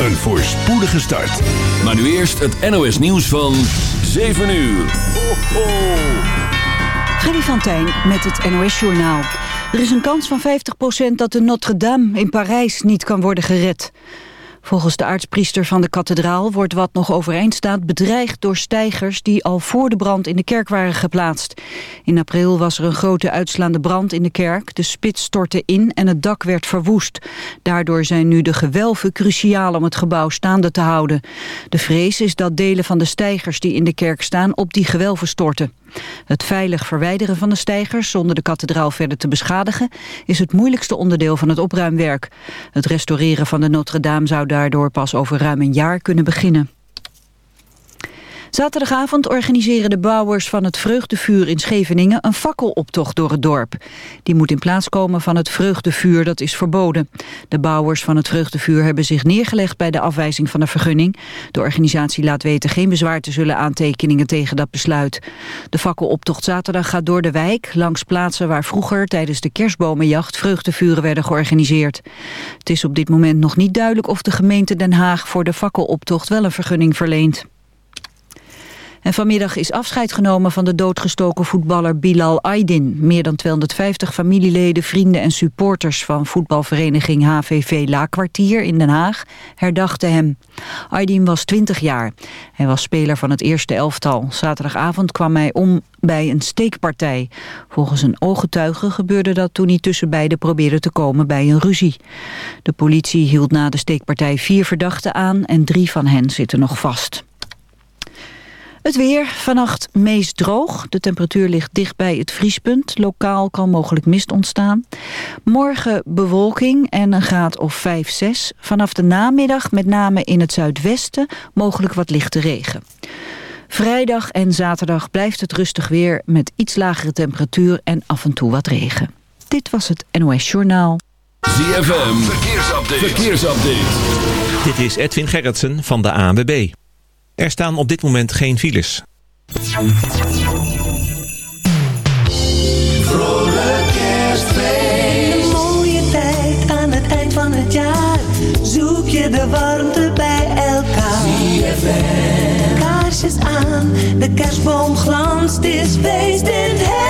een voorspoedige start. Maar nu eerst het NOS nieuws van 7 uur. Ho, ho. Freddy van Tijn met het NOS Journaal. Er is een kans van 50% dat de Notre-Dame in Parijs niet kan worden gered. Volgens de aartspriester van de kathedraal wordt wat nog overeind staat bedreigd door stijgers die al voor de brand in de kerk waren geplaatst. In april was er een grote uitslaande brand in de kerk. De spits stortte in en het dak werd verwoest. Daardoor zijn nu de gewelven cruciaal om het gebouw staande te houden. De vrees is dat delen van de stijgers die in de kerk staan op die gewelven storten. Het veilig verwijderen van de stijgers zonder de kathedraal verder te beschadigen is het moeilijkste onderdeel van het opruimwerk. Het restaureren van de Notre-Dame zou daardoor pas over ruim een jaar kunnen beginnen. Zaterdagavond organiseren de bouwers van het Vreugdevuur in Scheveningen een fakkeloptocht door het dorp. Die moet in plaats komen van het Vreugdevuur, dat is verboden. De bouwers van het Vreugdevuur hebben zich neergelegd bij de afwijzing van de vergunning. De organisatie laat weten geen bezwaar te zullen aantekeningen tegen dat besluit. De fakkeloptocht zaterdag gaat door de wijk, langs plaatsen waar vroeger tijdens de kerstbomenjacht vreugdevuren werden georganiseerd. Het is op dit moment nog niet duidelijk of de gemeente Den Haag voor de fakkeloptocht wel een vergunning verleent. En vanmiddag is afscheid genomen van de doodgestoken voetballer Bilal Aydin. Meer dan 250 familieleden, vrienden en supporters van voetbalvereniging HVV Laakkwartier in Den Haag herdachten hem. Aydin was 20 jaar. Hij was speler van het eerste elftal. Zaterdagavond kwam hij om bij een steekpartij. Volgens een ooggetuige gebeurde dat toen hij tussen beiden probeerde te komen bij een ruzie. De politie hield na de steekpartij vier verdachten aan en drie van hen zitten nog vast. Het weer, vannacht meest droog. De temperatuur ligt dicht bij het vriespunt. Lokaal kan mogelijk mist ontstaan. Morgen bewolking en een graad of 5, 6. Vanaf de namiddag, met name in het zuidwesten, mogelijk wat lichte regen. Vrijdag en zaterdag blijft het rustig weer met iets lagere temperatuur en af en toe wat regen. Dit was het NOS Journaal. ZFM, verkeersupdate. verkeersupdate. Dit is Edwin Gerritsen van de ANWB. Er staan op dit moment geen files. Vrolijk kerstfeest. Een mooie tijd aan het eind van het jaar. Zoek je de warmte bij elkaar. ZFM. Kaarsjes aan, de kerstboom glanst. Is feest in het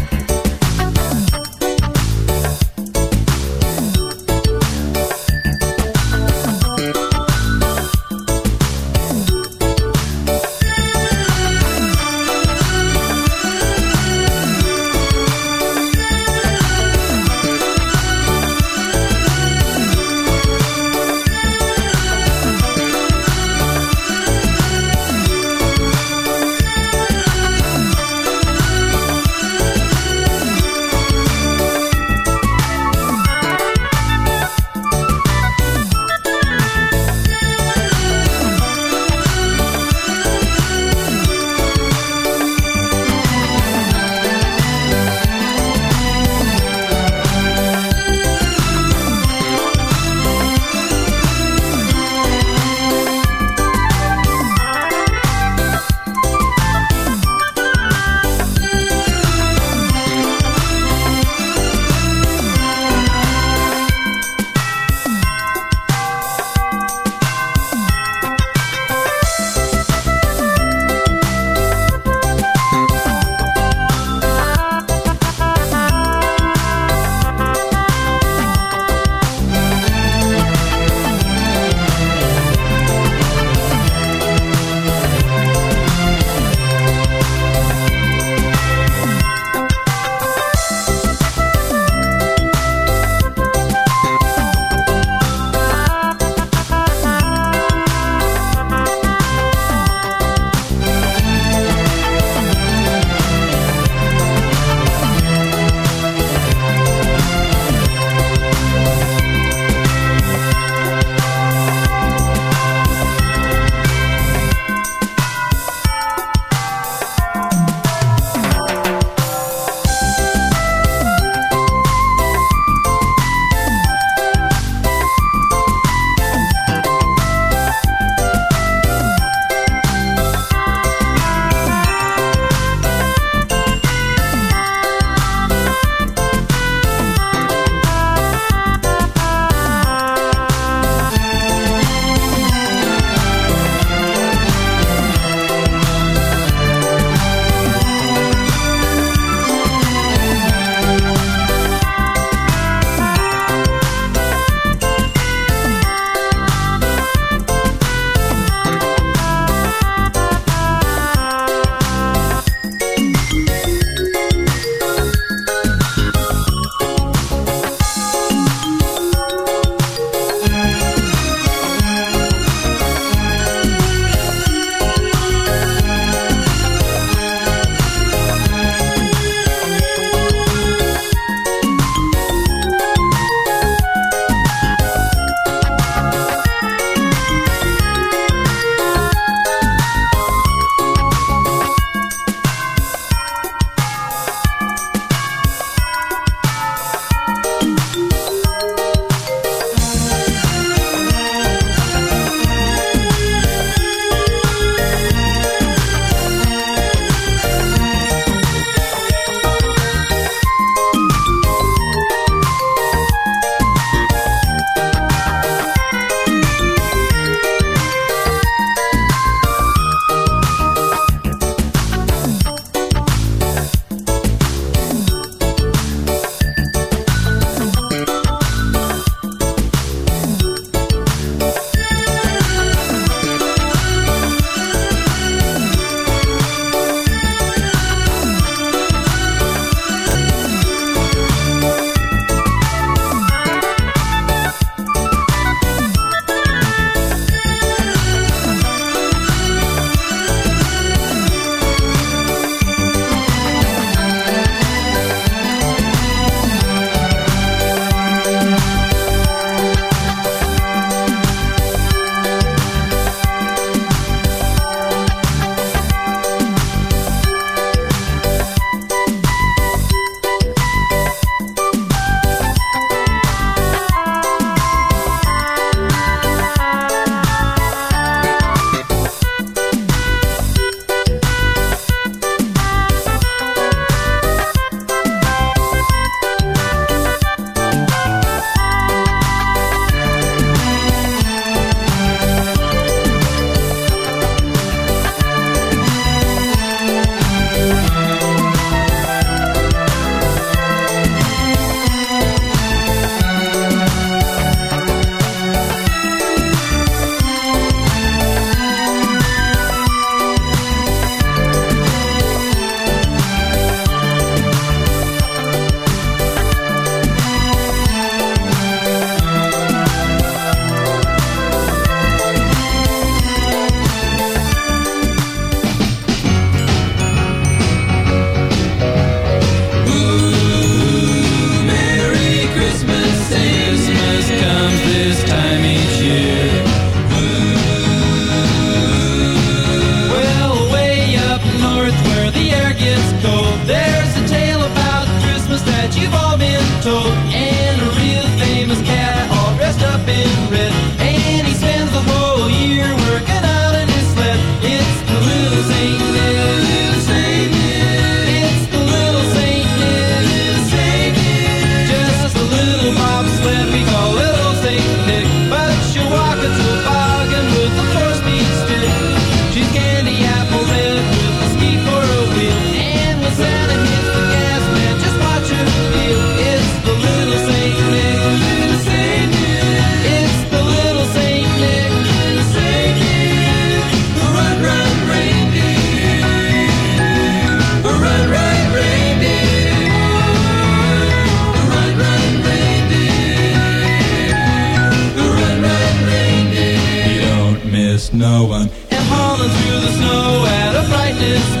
No one. And hauling through the snow at a frightening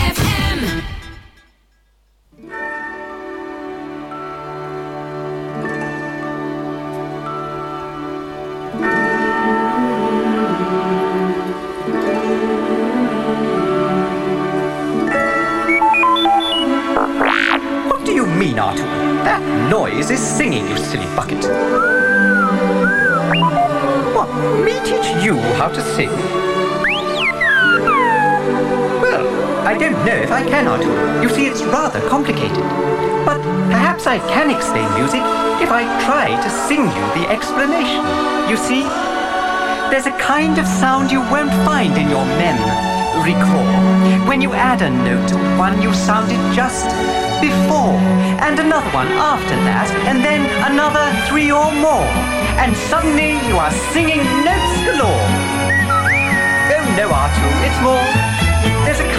complicated. But perhaps I can explain music if I try to sing you the explanation. You see, there's a kind of sound you won't find in your mem. Recall, when you add a note to one you sounded just before, and another one after that, and then another three or more, and suddenly you are singing notes galore. Oh no, Artoo, it's more. There's a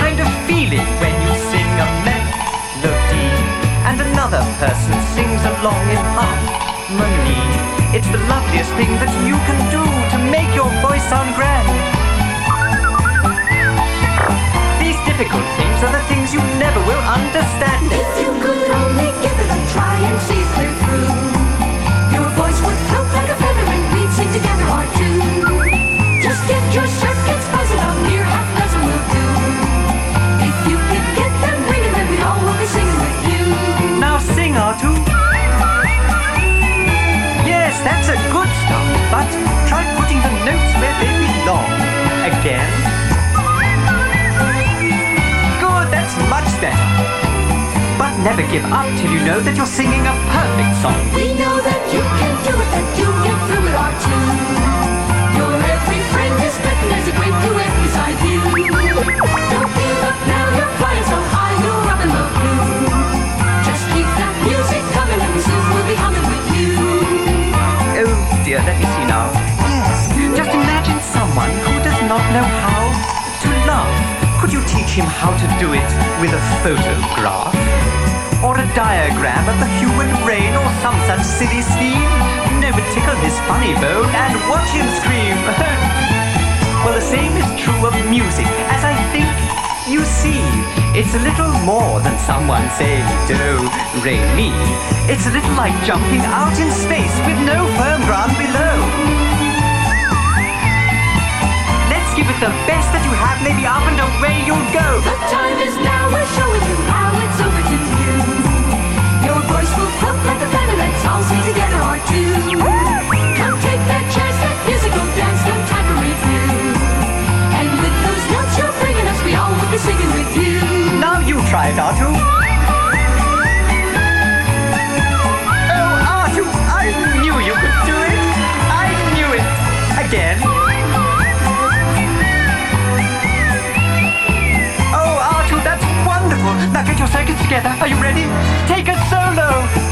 along in harmony. It's the loveliest thing that you can do to make your voice sound grand. These difficult things are the things but try putting the notes where they belong. Again. Good, that's much better. But never give up till you know that you're singing a perfect song. We know that you can do it, that you get through it or two. Your every friend is betting there's a great duet beside you. Don't give up now, you're flying so high, you're up in the blue. Let me see now. Yes, just imagine someone who does not know how to laugh. Could you teach him how to do it with a photograph? Or a diagram of the human brain or some such silly scheme? No, but tickle his funny bone and watch him scream. well, the same is true of music, as I think you see. It's a little more than someone saying do, re, mi. It's a little like jumping out in space with no firm ground below. Let's give it the best that you have, maybe up and away you'll go. The time is now, we're showing you how it's over to you. Your voice will float like a feather, let's all sing together or two. Together. Are you ready? Take a solo.